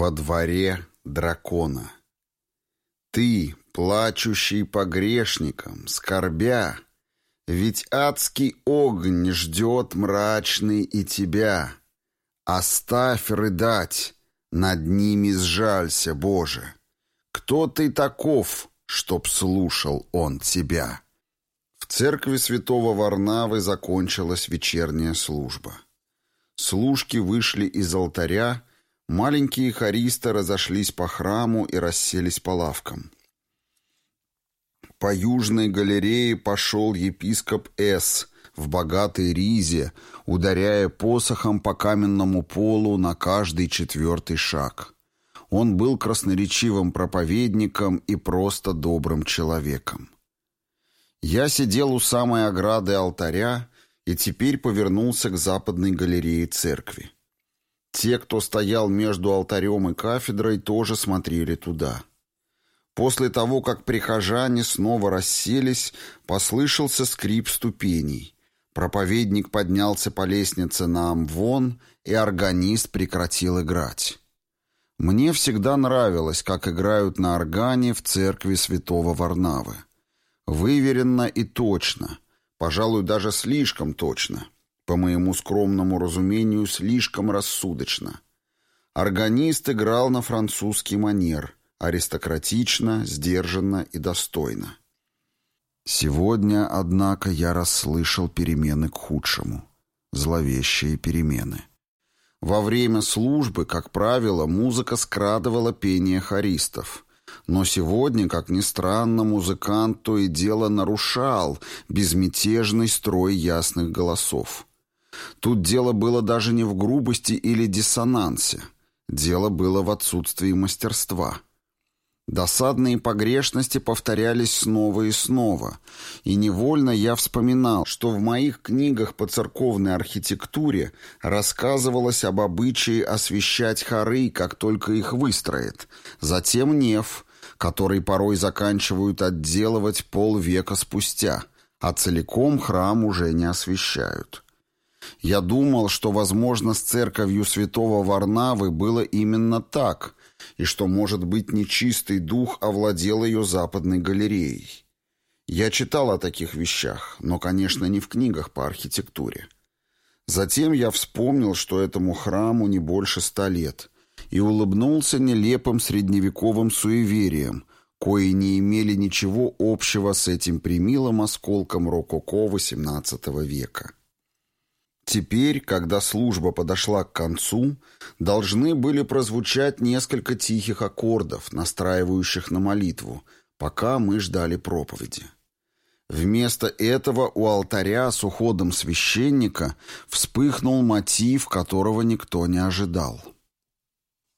Во дворе дракона. Ты, плачущий по грешникам, скорбя, Ведь адский огонь ждет мрачный и тебя. Оставь рыдать, над ними сжалься, Боже. Кто ты таков, чтоб слушал он тебя? В церкви святого Варнавы закончилась вечерняя служба. Служки вышли из алтаря, Маленькие хористы разошлись по храму и расселись по лавкам. По южной галерее пошел епископ С. в богатой ризе, ударяя посохом по каменному полу на каждый четвертый шаг. Он был красноречивым проповедником и просто добрым человеком. Я сидел у самой ограды алтаря и теперь повернулся к западной галерее церкви. Те, кто стоял между алтарем и кафедрой, тоже смотрели туда. После того, как прихожане снова расселись, послышался скрип ступеней. Проповедник поднялся по лестнице на амвон, и органист прекратил играть. Мне всегда нравилось, как играют на органе в церкви святого Варнавы. Выверенно и точно, пожалуй, даже слишком точно — по моему скромному разумению, слишком рассудочно. Органист играл на французский манер, аристократично, сдержанно и достойно. Сегодня, однако, я расслышал перемены к худшему. Зловещие перемены. Во время службы, как правило, музыка скрадывала пение хористов. Но сегодня, как ни странно, музыкант то и дело нарушал безмятежный строй ясных голосов. Тут дело было даже не в грубости или диссонансе. Дело было в отсутствии мастерства. Досадные погрешности повторялись снова и снова, и невольно я вспоминал, что в моих книгах по церковной архитектуре рассказывалось об обычае освещать хоры, как только их выстроят, затем неф, который порой заканчивают отделывать полвека спустя, а целиком храм уже не освещают. Я думал, что, возможно, с церковью святого Варнавы было именно так, и что, может быть, нечистый дух овладел ее западной галереей. Я читал о таких вещах, но, конечно, не в книгах по архитектуре. Затем я вспомнил, что этому храму не больше ста лет, и улыбнулся нелепым средневековым суеверием, кои не имели ничего общего с этим примилым осколком рококо XVIII века. Теперь, когда служба подошла к концу, должны были прозвучать несколько тихих аккордов, настраивающих на молитву, пока мы ждали проповеди. Вместо этого у алтаря с уходом священника вспыхнул мотив, которого никто не ожидал.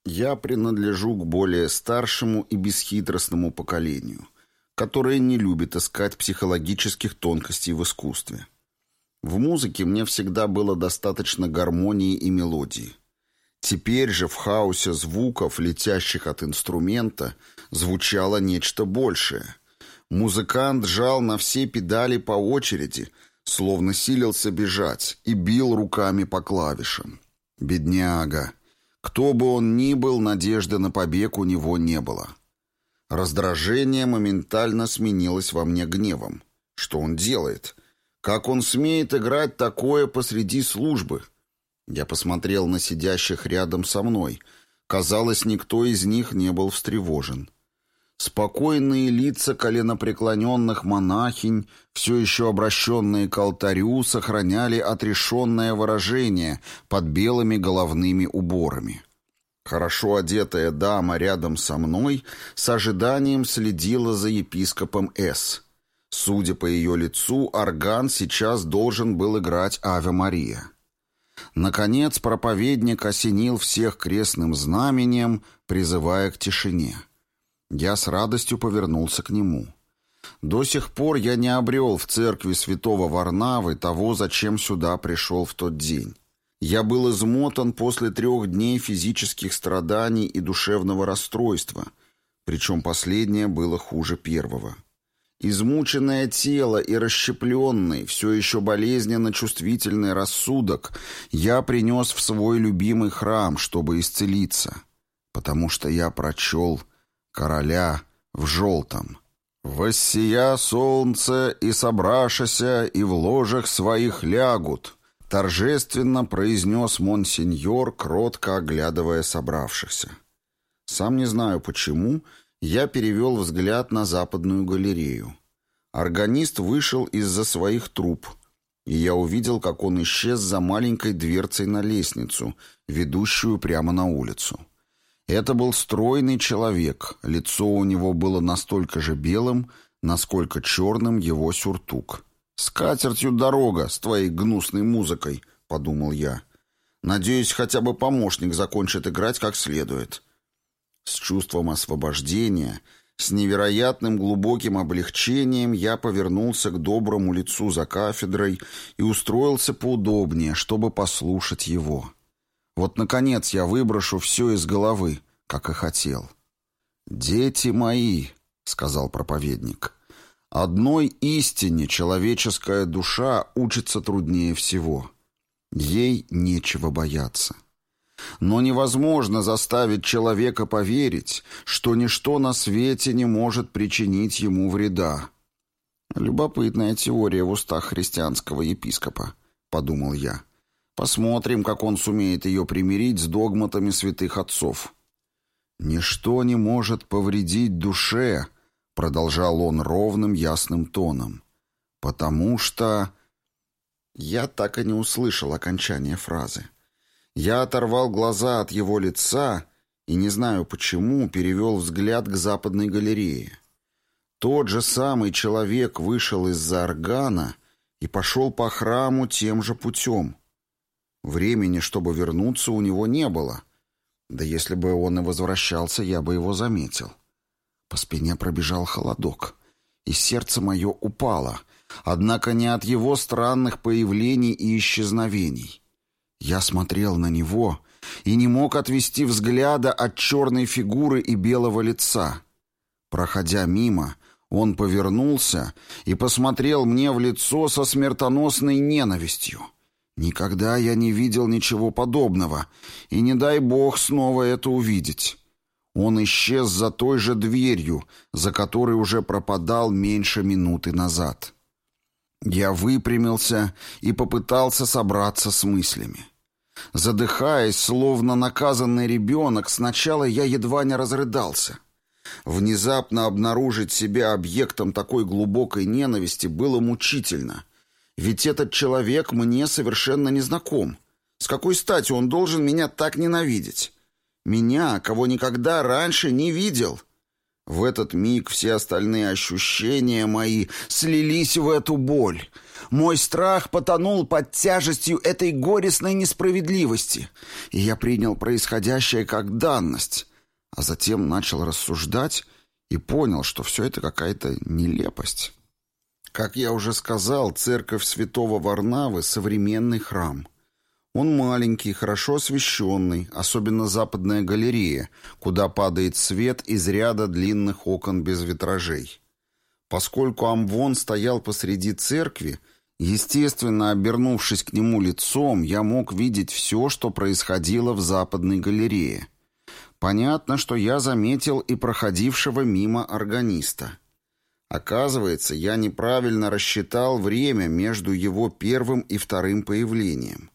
Я принадлежу к более старшему и бесхитростному поколению, которое не любит искать психологических тонкостей в искусстве. В музыке мне всегда было достаточно гармонии и мелодии. Теперь же в хаосе звуков, летящих от инструмента, звучало нечто большее. Музыкант жал на все педали по очереди, словно силился бежать, и бил руками по клавишам. Бедняга. Кто бы он ни был, надежды на побег у него не было. Раздражение моментально сменилось во мне гневом. Что он делает? Как он смеет играть такое посреди службы? Я посмотрел на сидящих рядом со мной. Казалось, никто из них не был встревожен. Спокойные лица коленопреклоненных монахинь, все еще обращенные к алтарю, сохраняли отрешенное выражение под белыми головными уборами. Хорошо одетая дама рядом со мной с ожиданием следила за епископом С. Судя по ее лицу, орган сейчас должен был играть «Аве Мария». Наконец проповедник осенил всех крестным знамением, призывая к тишине. Я с радостью повернулся к нему. До сих пор я не обрел в церкви святого Варнавы того, зачем сюда пришел в тот день. Я был измотан после трех дней физических страданий и душевного расстройства, причем последнее было хуже первого. Измученное тело и расщепленный, все еще болезненно чувствительный рассудок я принес в свой любимый храм, чтобы исцелиться. потому что я прочел короля в желтом. «Воссия солнце, и собрашася, и в ложах своих лягут», торжественно произнес монсеньор, кротко оглядывая собравшихся. Сам не знаю почему, я перевел взгляд на западную галерею. Органист вышел из-за своих труб, и я увидел, как он исчез за маленькой дверцей на лестницу, ведущую прямо на улицу. Это был стройный человек, лицо у него было настолько же белым, насколько черным его сюртук. «С катертью дорога с твоей гнусной музыкой», — подумал я. «Надеюсь, хотя бы помощник закончит играть как следует». С чувством освобождения, с невероятным глубоким облегчением я повернулся к доброму лицу за кафедрой и устроился поудобнее, чтобы послушать его. Вот, наконец, я выброшу все из головы, как и хотел. «Дети мои», — сказал проповедник, — «одной истине человеческая душа учится труднее всего. Ей нечего бояться». Но невозможно заставить человека поверить, что ничто на свете не может причинить ему вреда. «Любопытная теория в устах христианского епископа», — подумал я. Посмотрим, как он сумеет ее примирить с догматами святых отцов. «Ничто не может повредить душе», — продолжал он ровным ясным тоном, «потому что...» Я так и не услышал окончания фразы. Я оторвал глаза от его лица и, не знаю почему, перевел взгляд к западной галерее. Тот же самый человек вышел из-за органа и пошел по храму тем же путем — Времени, чтобы вернуться, у него не было. Да если бы он и возвращался, я бы его заметил. По спине пробежал холодок, и сердце мое упало, однако не от его странных появлений и исчезновений. Я смотрел на него и не мог отвести взгляда от черной фигуры и белого лица. Проходя мимо, он повернулся и посмотрел мне в лицо со смертоносной ненавистью. Никогда я не видел ничего подобного, и не дай бог снова это увидеть. Он исчез за той же дверью, за которой уже пропадал меньше минуты назад. Я выпрямился и попытался собраться с мыслями. Задыхаясь, словно наказанный ребенок, сначала я едва не разрыдался. Внезапно обнаружить себя объектом такой глубокой ненависти было мучительно — ведь этот человек мне совершенно не знаком. С какой стати он должен меня так ненавидеть? Меня, кого никогда раньше не видел. В этот миг все остальные ощущения мои слились в эту боль. Мой страх потонул под тяжестью этой горестной несправедливости, и я принял происходящее как данность, а затем начал рассуждать и понял, что все это какая-то нелепость. Как я уже сказал, церковь святого Варнавы — современный храм. Он маленький, хорошо освещенный, особенно западная галерея, куда падает свет из ряда длинных окон без витражей. Поскольку Амвон стоял посреди церкви, естественно, обернувшись к нему лицом, я мог видеть все, что происходило в западной галерее. Понятно, что я заметил и проходившего мимо органиста — Оказывается, я неправильно рассчитал время между его первым и вторым появлением.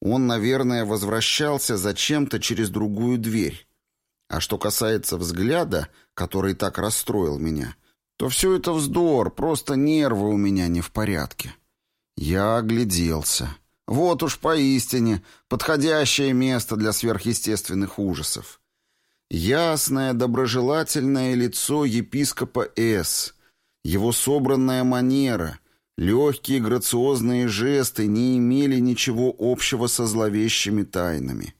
Он, наверное, возвращался зачем-то через другую дверь. А что касается взгляда, который так расстроил меня, то все это вздор, просто нервы у меня не в порядке. Я огляделся. Вот уж поистине подходящее место для сверхъестественных ужасов. Ясное, доброжелательное лицо епископа С., его собранная манера, легкие грациозные жесты не имели ничего общего со зловещими тайнами.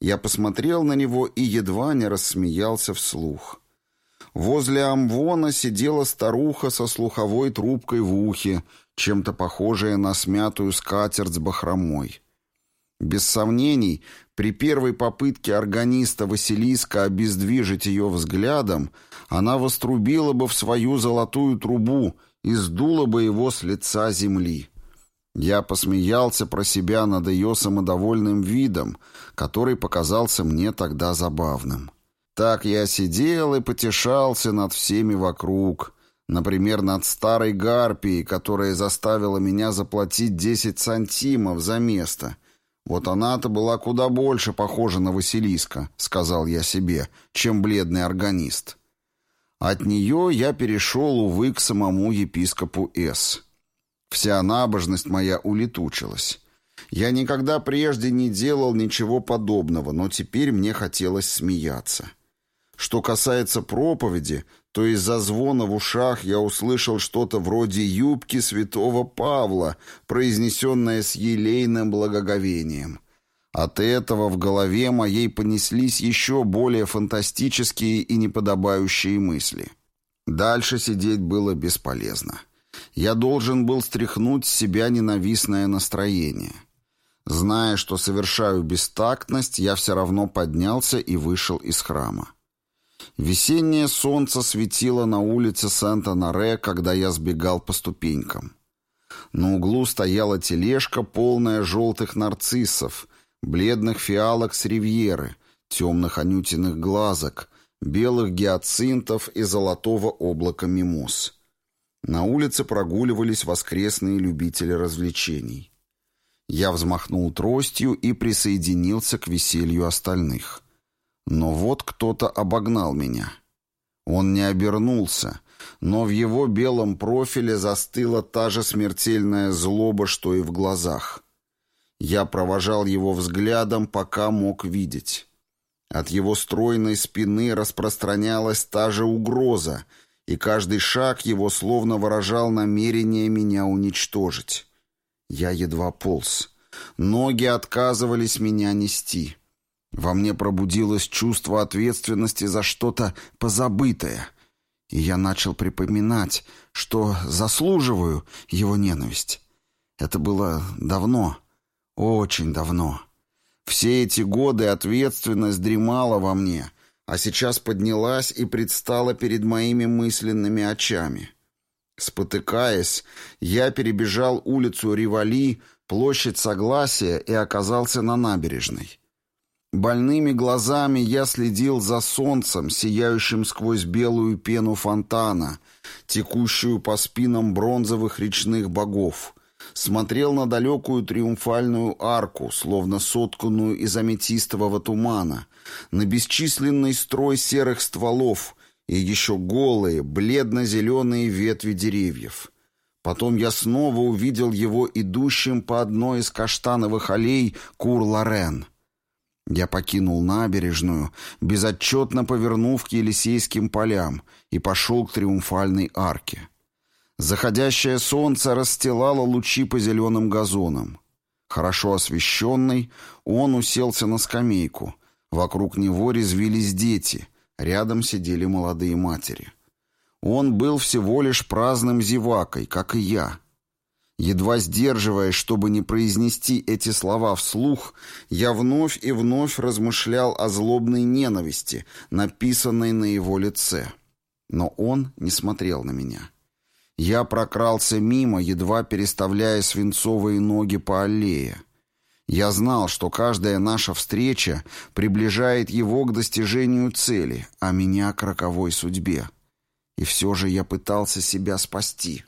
Я посмотрел на него и едва не рассмеялся вслух. Возле амвона сидела старуха со слуховой трубкой в ухе, чем-то похожая на смятую скатерть с бахромой. Без сомнений, при первой попытке органиста Василиска обездвижить ее взглядом, она вострубила бы в свою золотую трубу и сдула бы его с лица земли. Я посмеялся про себя над ее самодовольным видом, который показался мне тогда забавным. Так я сидел и потешался над всеми вокруг, например, над старой гарпией, которая заставила меня заплатить 10 сантимов за место. Вот она-то была куда больше похожа на Василиска, сказал я себе, чем бледный органист. От нее я перешел, увы, к самому епископу С. Вся набожность моя улетучилась. Я никогда прежде не делал ничего подобного, но теперь мне хотелось смеяться. Что касается проповеди, то из-за звона в ушах я услышал что-то вроде юбки святого Павла, произнесенное с елейным благоговением. От этого в голове моей понеслись еще более фантастические и неподобающие мысли. Дальше сидеть было бесполезно. Я должен был стряхнуть с себя ненавистное настроение. Зная, что совершаю бестактность, я все равно поднялся и вышел из храма. Весеннее солнце светило на улице Санта-Наре, когда я сбегал по ступенькам. На углу стояла тележка, полная желтых нарциссов, бледных фиалок с ривьеры, темных анютиных глазок, белых гиацинтов и золотого облака мимоз. На улице прогуливались воскресные любители развлечений. Я взмахнул тростью и присоединился к веселью остальных. Но вот кто-то обогнал меня. Он не обернулся, но в его белом профиле застыла та же смертельная злоба, что и в глазах. Я провожал его взглядом, пока мог видеть. От его стройной спины распространялась та же угроза, и каждый шаг его словно выражал намерение меня уничтожить. Я едва полз. Ноги отказывались меня нести. Во мне пробудилось чувство ответственности за что-то позабытое, и я начал припоминать, что заслуживаю его ненависть. Это было давно, очень давно. Все эти годы ответственность дремала во мне, а сейчас поднялась и предстала перед моими мысленными очами. Спотыкаясь, я перебежал улицу Ривали, площадь Согласия и оказался на набережной. Больными глазами я следил за солнцем, сияющим сквозь белую пену фонтана, текущую по спинам бронзовых речных богов, смотрел на далекую триумфальную арку, словно сотканную из аметистового тумана, на бесчисленный строй серых стволов и еще голые, бледно-зеленые ветви деревьев. Потом я снова увидел его идущим по одной из каштановых аллей Кур-Лорен. Я покинул набережную, безотчетно повернув к Елисейским полям, и пошел к триумфальной арке. Заходящее солнце расстилало лучи по зеленым газонам. Хорошо освещенный, он уселся на скамейку. Вокруг него резвились дети, рядом сидели молодые матери. Он был всего лишь праздным зевакой, как и я. Едва сдерживаясь, чтобы не произнести эти слова вслух, я вновь и вновь размышлял о злобной ненависти, написанной на его лице. Но он не смотрел на меня. Я прокрался мимо, едва переставляя свинцовые ноги по аллее. Я знал, что каждая наша встреча приближает его к достижению цели, а меня к роковой судьбе. И все же я пытался себя спасти.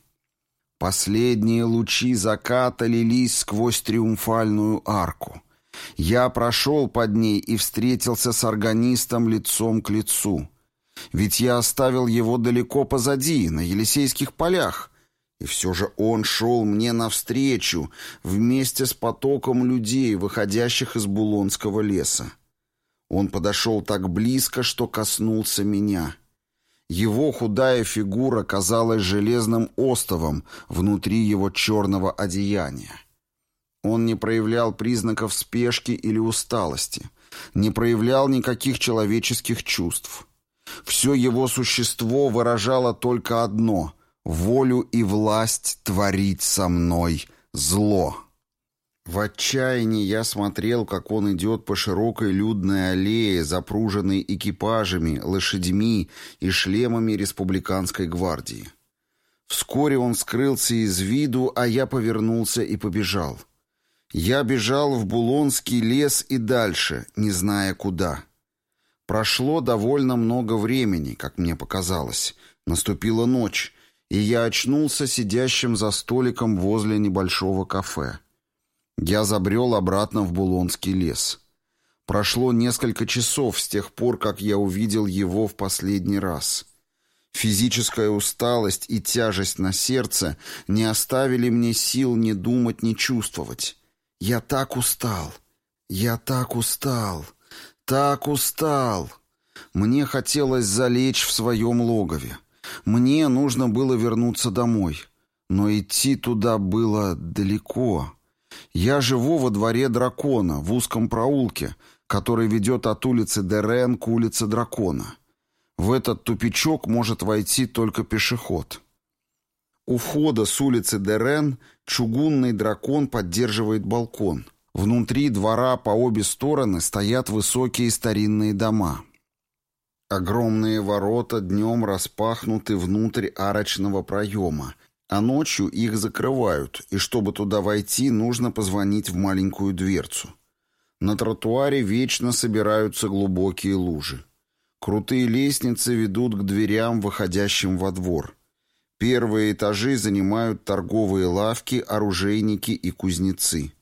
Последние лучи заката лились сквозь триумфальную арку. Я прошел под ней и встретился с органистом лицом к лицу. Ведь я оставил его далеко позади, на Елисейских полях. И все же он шел мне навстречу, вместе с потоком людей, выходящих из Булонского леса. Он подошел так близко, что коснулся меня. Его худая фигура казалась железным остовом внутри его черного одеяния. Он не проявлял признаков спешки или усталости, не проявлял никаких человеческих чувств. Все его существо выражало только одно — волю и власть творить со мной зло. В отчаянии я смотрел, как он идет по широкой людной аллее, запруженной экипажами, лошадьми и шлемами республиканской гвардии. Вскоре он скрылся из виду, а я повернулся и побежал. Я бежал в Булонский лес и дальше, не зная куда. Прошло довольно много времени, как мне показалось. Наступила ночь, и я очнулся сидящим за столиком возле небольшого кафе. Я забрел обратно в Булонский лес. Прошло несколько часов с тех пор, как я увидел его в последний раз. Физическая усталость и тяжесть на сердце не оставили мне сил ни думать, ни чувствовать. Я так устал. Я так устал. Так устал. Мне хотелось залечь в своем логове. Мне нужно было вернуться домой. Но идти туда было далеко. Я живу во дворе дракона, в узком проулке, который ведет от улицы Дерен к улице дракона. В этот тупичок может войти только пешеход. У входа с улицы Дерен чугунный дракон поддерживает балкон. Внутри двора по обе стороны стоят высокие старинные дома. Огромные ворота днем распахнуты внутрь арочного проема, а ночью их закрывают, и чтобы туда войти, нужно позвонить в маленькую дверцу. На тротуаре вечно собираются глубокие лужи. Крутые лестницы ведут к дверям, выходящим во двор. Первые этажи занимают торговые лавки, оружейники и кузнецы.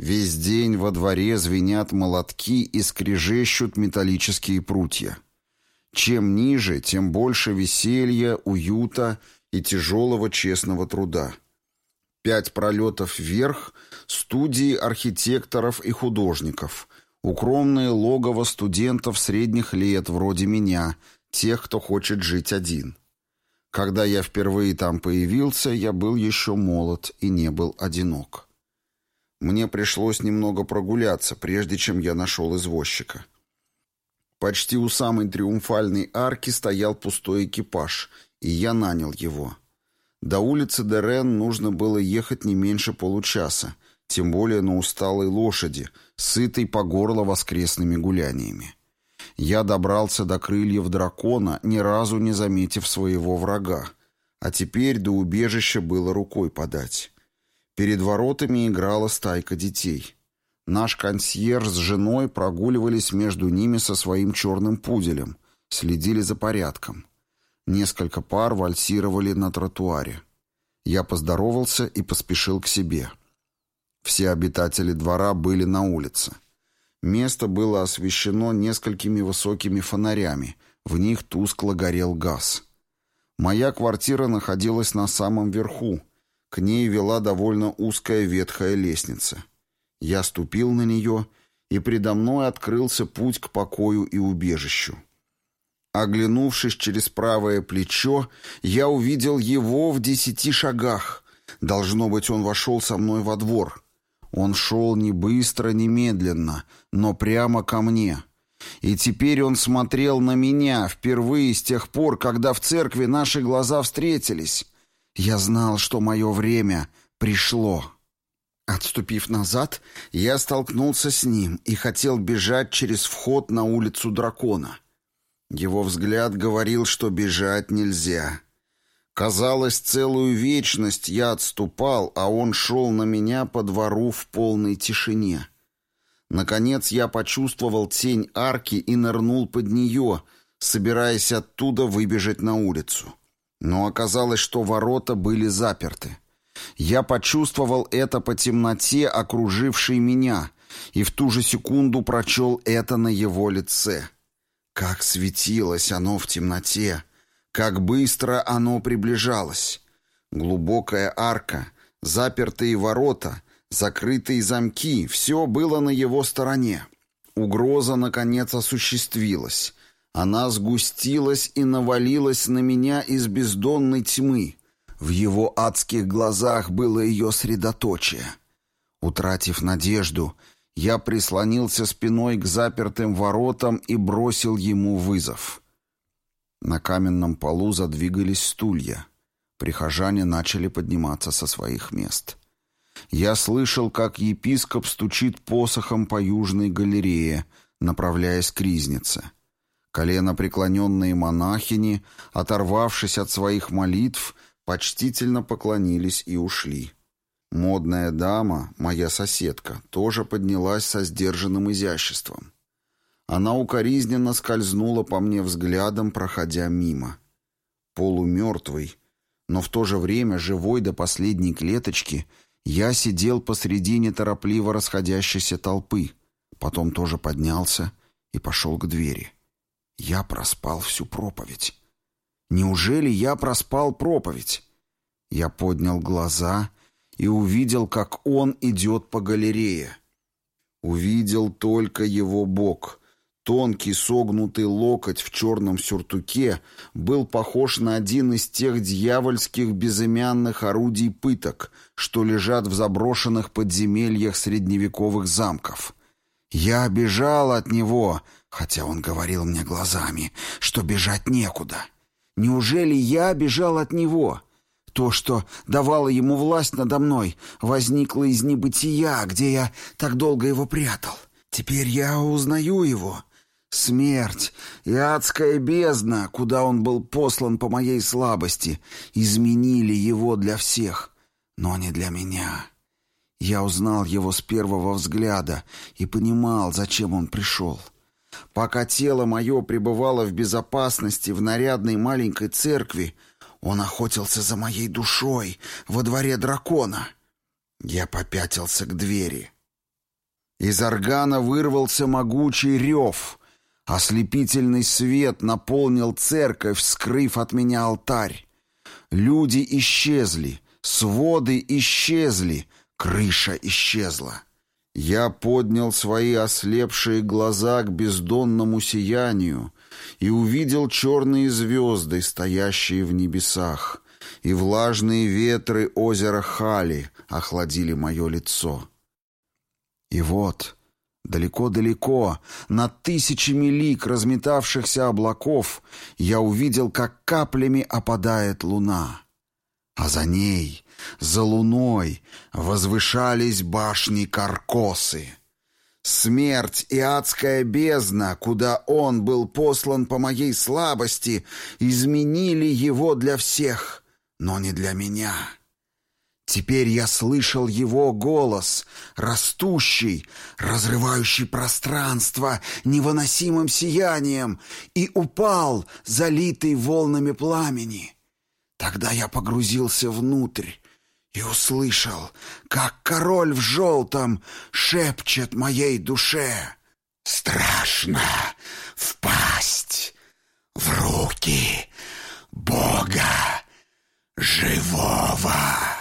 Весь день во дворе звенят молотки и скрежещут металлические прутья. Чем ниже, тем больше веселья, уюта и тяжелого честного труда. Пять пролетов вверх – студии архитекторов и художников, Укромное логово студентов средних лет, вроде меня, тех, кто хочет жить один. Когда я впервые там появился, я был еще молод и не был одинок. Мне пришлось немного прогуляться, прежде чем я нашел извозчика. Почти у самой триумфальной арки стоял пустой экипаж, и я нанял его. До улицы Дерен нужно было ехать не меньше получаса, тем более на усталой лошади, сытой по горло воскресными гуляниями. Я добрался до крыльев дракона, ни разу не заметив своего врага, а теперь до убежища было рукой подать. Перед воротами играла стайка детей. Наш консьерж с женой прогуливались между ними со своим черным пуделем, следили за порядком. Несколько пар вальсировали на тротуаре. Я поздоровался и поспешил к себе. — все обитатели двора были на улице. Место было освещено несколькими высокими фонарями, в них тускло горел газ. Моя квартира находилась на самом верху, к ней вела довольно узкая ветхая лестница. Я ступил на нее, и предо мной открылся путь к покою и убежищу. Оглянувшись через правое плечо, я увидел его в десяти шагах. Должно быть, он вошел со мной во двор. Он шел не быстро, не медленно, но прямо ко мне. И теперь он смотрел на меня впервые с тех пор, когда в церкви наши глаза встретились. Я знал, что мое время пришло. Отступив назад, я столкнулся с ним и хотел бежать через вход на улицу дракона. Его взгляд говорил, что бежать нельзя. Казалось, целую вечность я отступал, а он шел на меня по двору в полной тишине. Наконец я почувствовал тень арки и нырнул под нее, собираясь оттуда выбежать на улицу. Но оказалось, что ворота были заперты. Я почувствовал это по темноте, окружившей меня, и в ту же секунду прочел это на его лице. Как светилось оно в темноте! Как быстро оно приближалось. Глубокая арка, запертые ворота, закрытые замки — все было на его стороне. Угроза, наконец, осуществилась. Она сгустилась и навалилась на меня из бездонной тьмы. В его адских глазах было ее средоточие. Утратив надежду, я прислонился спиной к запертым воротам и бросил ему вызов. На каменном полу задвигались стулья. Прихожане начали подниматься со своих мест. Я слышал, как епископ стучит посохом по южной галерее, направляясь к ризнице. Колено преклоненные монахини, оторвавшись от своих молитв, почтительно поклонились и ушли. Модная дама, моя соседка, тоже поднялась со сдержанным изяществом. Она укоризненно скользнула по мне взглядом, проходя мимо. Полумертвый, но в то же время живой до последней клеточки, я сидел посреди неторопливо расходящейся толпы, потом тоже поднялся и пошел к двери. Я проспал всю проповедь. Неужели я проспал проповедь? Я поднял глаза и увидел, как он идет по галерее. Увидел только его бок. Тонкий согнутый локоть в черном сюртуке был похож на один из тех дьявольских безымянных орудий пыток, что лежат в заброшенных подземельях средневековых замков. Я бежал от него, хотя он говорил мне глазами, что бежать некуда. Неужели я бежал от него?» То, что давало ему власть надо мной, возникло из небытия, где я так долго его прятал. Теперь я узнаю его. Смерть и адская бездна, куда он был послан по моей слабости, изменили его для всех, но не для меня. Я узнал его с первого взгляда и понимал, зачем он пришел. Пока тело мое пребывало в безопасности в нарядной маленькой церкви, он охотился за моей душой во дворе дракона. Я попятился к двери. Из органа вырвался могучий рев. Ослепительный свет наполнил церковь, скрыв от меня алтарь. Люди исчезли, своды исчезли, крыша исчезла. Я поднял свои ослепшие глаза к бездонному сиянию и увидел черные звезды, стоящие в небесах, и влажные ветры озера Хали охладили мое лицо. И вот, далеко-далеко, на тысячами лик разметавшихся облаков, я увидел, как каплями опадает луна, а за ней, за луной, возвышались башни Каркосы — Смерть и адская бездна, куда он был послан по моей слабости, изменили его для всех, но не для меня. Теперь я слышал его голос, растущий, разрывающий пространство невыносимым сиянием, и упал, залитый волнами пламени. Тогда я погрузился внутрь, и услышал, как король в желтом шепчет моей душе «Страшно впасть в руки Бога живого».